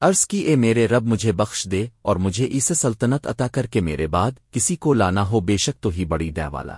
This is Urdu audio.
عرض کی، اے میرے رب، مجھے بخش دے اور مجھے اسے سلطنت عطا کر کے میرے بعد کسی کو لانا ہو، بے شک تو ہی بڑی دہ والا